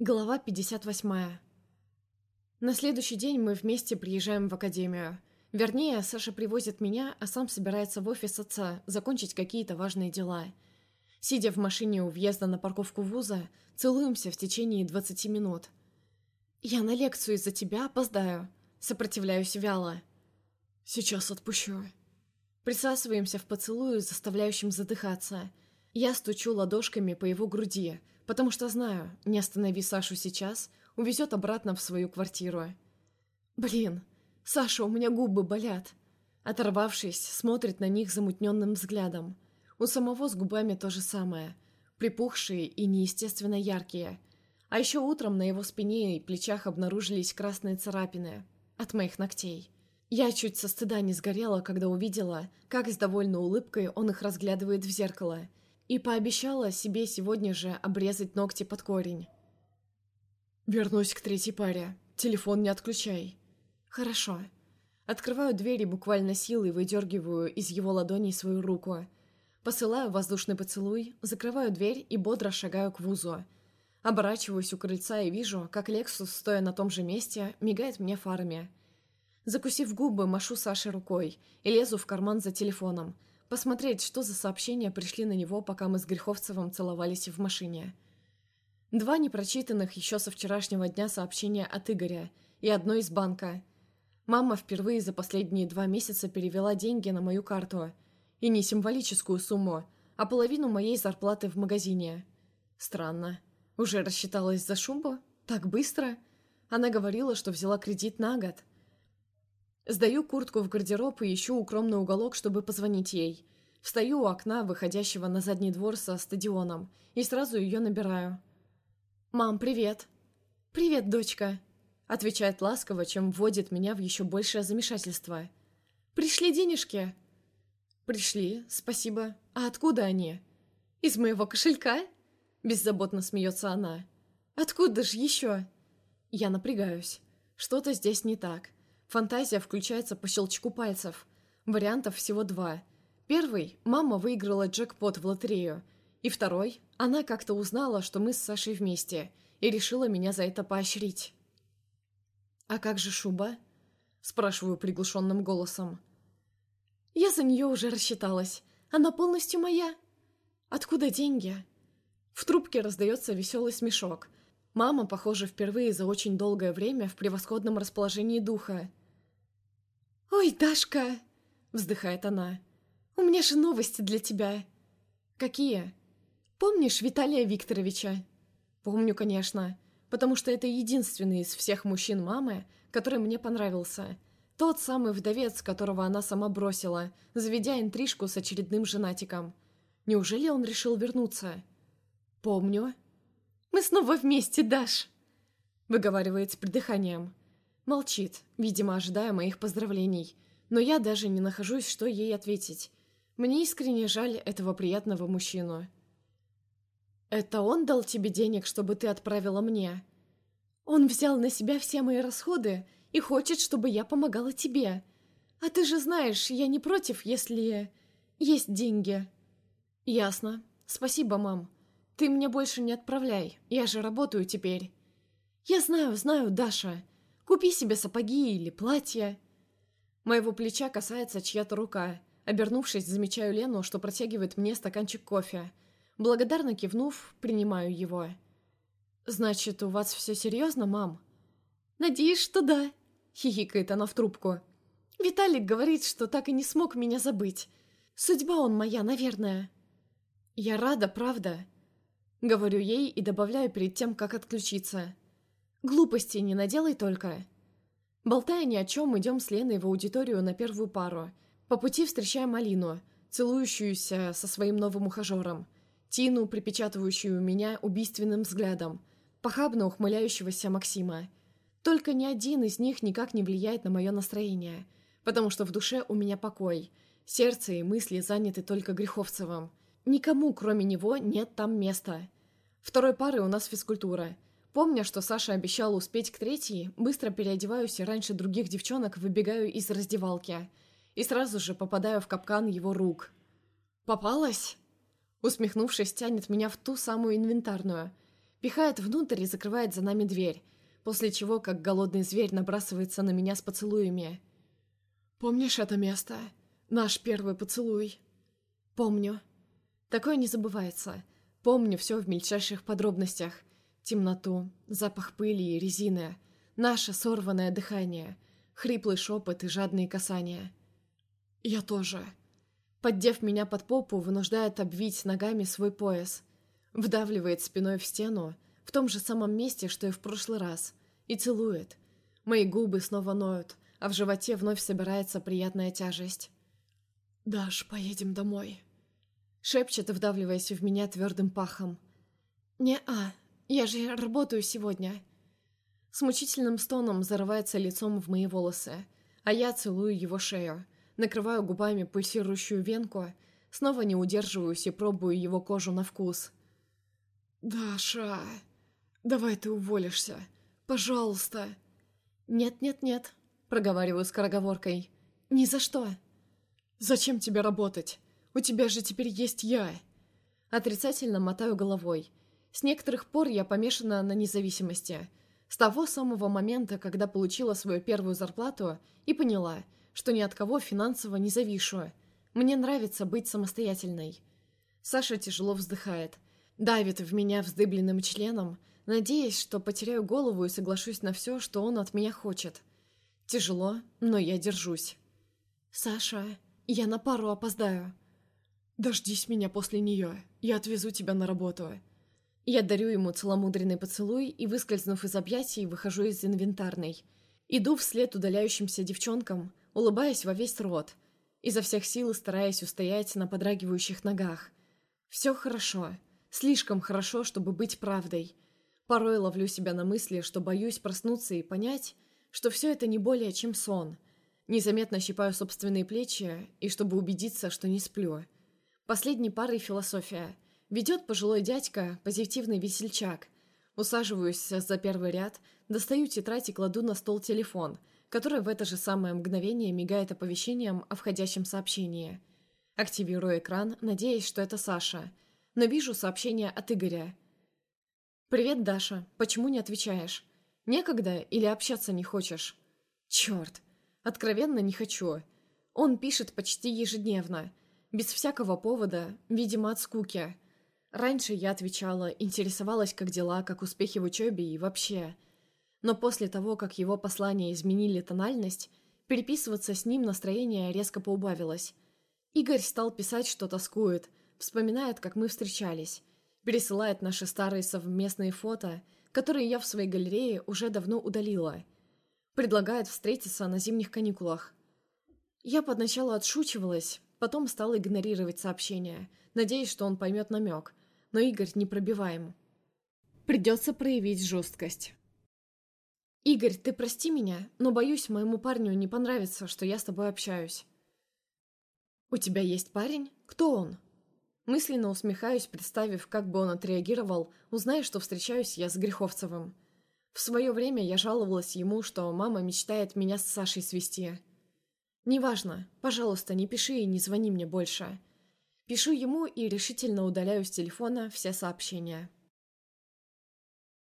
Глава 58. На следующий день мы вместе приезжаем в академию. Вернее, Саша привозит меня, а сам собирается в офис отца закончить какие-то важные дела. Сидя в машине у въезда на парковку вуза, целуемся в течение 20 минут. «Я на лекцию из-за тебя опоздаю», сопротивляюсь вяло. «Сейчас отпущу». Присасываемся в поцелую, заставляющем задыхаться. Я стучу ладошками по его груди – потому что знаю, не останови Сашу сейчас, увезет обратно в свою квартиру. Блин, Саша, у меня губы болят. Оторвавшись, смотрит на них замутненным взглядом. У самого с губами то же самое. Припухшие и неестественно яркие. А еще утром на его спине и плечах обнаружились красные царапины. От моих ногтей. Я чуть со стыда не сгорела, когда увидела, как с довольной улыбкой он их разглядывает в зеркало – и пообещала себе сегодня же обрезать ногти под корень. «Вернусь к третьей паре. Телефон не отключай». «Хорошо». Открываю дверь и буквально силой выдергиваю из его ладоней свою руку. Посылаю воздушный поцелуй, закрываю дверь и бодро шагаю к вузу. Оборачиваюсь у крыльца и вижу, как Лексус, стоя на том же месте, мигает мне фарами. Закусив губы, машу Саше рукой и лезу в карман за телефоном – посмотреть, что за сообщения пришли на него, пока мы с Греховцевым целовались в машине. Два непрочитанных еще со вчерашнего дня сообщения от Игоря и одно из банка. Мама впервые за последние два месяца перевела деньги на мою карту. И не символическую сумму, а половину моей зарплаты в магазине. Странно. Уже рассчиталась за шубу? Так быстро? Она говорила, что взяла кредит на год. Сдаю куртку в гардероб и ищу укромный уголок, чтобы позвонить ей. Встаю у окна, выходящего на задний двор со стадионом, и сразу ее набираю. «Мам, привет!» «Привет, дочка!» Отвечает ласково, чем вводит меня в еще большее замешательство. «Пришли денежки?» «Пришли, спасибо. А откуда они?» «Из моего кошелька?» Беззаботно смеется она. «Откуда же еще?» Я напрягаюсь. Что-то здесь не так. Фантазия включается по щелчку пальцев. Вариантов всего два. Первый – мама выиграла джекпот в лотерею. И второй – она как-то узнала, что мы с Сашей вместе, и решила меня за это поощрить. «А как же шуба?» – спрашиваю приглушенным голосом. «Я за нее уже рассчиталась. Она полностью моя. Откуда деньги?» В трубке раздается веселый смешок. Мама, похоже, впервые за очень долгое время в превосходном расположении духа. «Ой, Дашка!» — вздыхает она. «У меня же новости для тебя». «Какие?» «Помнишь Виталия Викторовича?» «Помню, конечно, потому что это единственный из всех мужчин мамы, который мне понравился. Тот самый вдовец, которого она сама бросила, заведя интрижку с очередным женатиком. Неужели он решил вернуться?» «Помню». «Мы снова вместе, Даш!» выговаривает с придыханием. Молчит, видимо, ожидая моих поздравлений. Но я даже не нахожусь, что ей ответить. Мне искренне жаль этого приятного мужчину. «Это он дал тебе денег, чтобы ты отправила мне?» «Он взял на себя все мои расходы и хочет, чтобы я помогала тебе. А ты же знаешь, я не против, если есть деньги». «Ясно. Спасибо, мам. Ты мне больше не отправляй, я же работаю теперь». «Я знаю, знаю, Даша. Купи себе сапоги или платье». Моего плеча касается чья-то рука. Обернувшись, замечаю Лену, что протягивает мне стаканчик кофе. Благодарно кивнув, принимаю его. «Значит, у вас все серьезно, мам?» «Надеюсь, что да», — хихикает она в трубку. «Виталик говорит, что так и не смог меня забыть. Судьба он моя, наверное». «Я рада, правда?» Говорю ей и добавляю перед тем, как отключиться. Глупости не наделай только. Болтая ни о чем, идем с Леной в аудиторию на первую пару. По пути встречаем Алину, целующуюся со своим новым ухажером. Тину, припечатывающую меня убийственным взглядом. Похабно ухмыляющегося Максима. Только ни один из них никак не влияет на мое настроение, потому что в душе у меня покой. Сердце и мысли заняты только Греховцевым. Никому, кроме него, нет там места. Второй пары у нас физкультура – Помня, что Саша обещала успеть к третьей, быстро переодеваюсь и раньше других девчонок выбегаю из раздевалки. И сразу же попадаю в капкан его рук. «Попалась?» Усмехнувшись, тянет меня в ту самую инвентарную. Пихает внутрь и закрывает за нами дверь, после чего, как голодный зверь, набрасывается на меня с поцелуями. «Помнишь это место? Наш первый поцелуй?» «Помню. Такое не забывается. Помню все в мельчайших подробностях. Темноту, запах пыли и резины, наше сорванное дыхание, хриплый шепот и жадные касания. Я тоже. Поддев меня под попу, вынуждает обвить ногами свой пояс. Вдавливает спиной в стену, в том же самом месте, что и в прошлый раз, и целует. Мои губы снова ноют, а в животе вновь собирается приятная тяжесть. «Даш, поедем домой», — шепчет, вдавливаясь в меня твердым пахом. «Не-а, я же работаю сегодня». С мучительным стоном зарывается лицом в мои волосы, а я целую его шею, накрываю губами пульсирующую венку, снова не удерживаюсь и пробую его кожу на вкус. «Даша, давай ты уволишься, пожалуйста». «Нет-нет-нет», — проговариваю скороговоркой. «Ни за что». «Зачем тебе работать? У тебя же теперь есть я». Отрицательно мотаю головой. С некоторых пор я помешана на независимости. С того самого момента, когда получила свою первую зарплату и поняла, что ни от кого финансово не завишу. Мне нравится быть самостоятельной. Саша тяжело вздыхает. Давит в меня вздыбленным членом, надеясь, что потеряю голову и соглашусь на все, что он от меня хочет. Тяжело, но я держусь. «Саша, я на пару опоздаю». «Дождись меня после нее, я отвезу тебя на работу». Я дарю ему целомудренный поцелуй и, выскользнув из объятий, выхожу из инвентарной. Иду вслед удаляющимся девчонкам, улыбаясь во весь рот, изо всех сил стараясь устоять на подрагивающих ногах. Все хорошо, слишком хорошо, чтобы быть правдой. Порой ловлю себя на мысли, что боюсь проснуться и понять, что все это не более чем сон. Незаметно щипаю собственные плечи, и чтобы убедиться, что не сплю. Последней парой философия — Ведет пожилой дядька, позитивный весельчак. Усаживаюсь за первый ряд, достаю тетрадь и кладу на стол телефон, который в это же самое мгновение мигает оповещением о входящем сообщении. Активирую экран, надеясь, что это Саша. Но вижу сообщение от Игоря. «Привет, Даша. Почему не отвечаешь? Некогда или общаться не хочешь?» «Черт. Откровенно не хочу. Он пишет почти ежедневно. Без всякого повода, видимо, от скуки». Раньше я отвечала, интересовалась, как дела, как успехи в учебе и вообще. Но после того, как его послания изменили тональность, переписываться с ним настроение резко поубавилось. Игорь стал писать, что тоскует, вспоминает, как мы встречались, пересылает наши старые совместные фото, которые я в своей галерее уже давно удалила. Предлагает встретиться на зимних каникулах. Я поначалу отшучивалась, потом стала игнорировать сообщения, надеясь, что он поймет намек, но Игорь непробиваем. Придется проявить жесткость. «Игорь, ты прости меня, но боюсь, моему парню не понравится, что я с тобой общаюсь». «У тебя есть парень? Кто он?» Мысленно усмехаюсь, представив, как бы он отреагировал, узная, что встречаюсь я с Греховцевым. В свое время я жаловалась ему, что мама мечтает меня с Сашей свести. «Неважно. Пожалуйста, не пиши и не звони мне больше. Пишу ему и решительно удаляю с телефона все сообщения.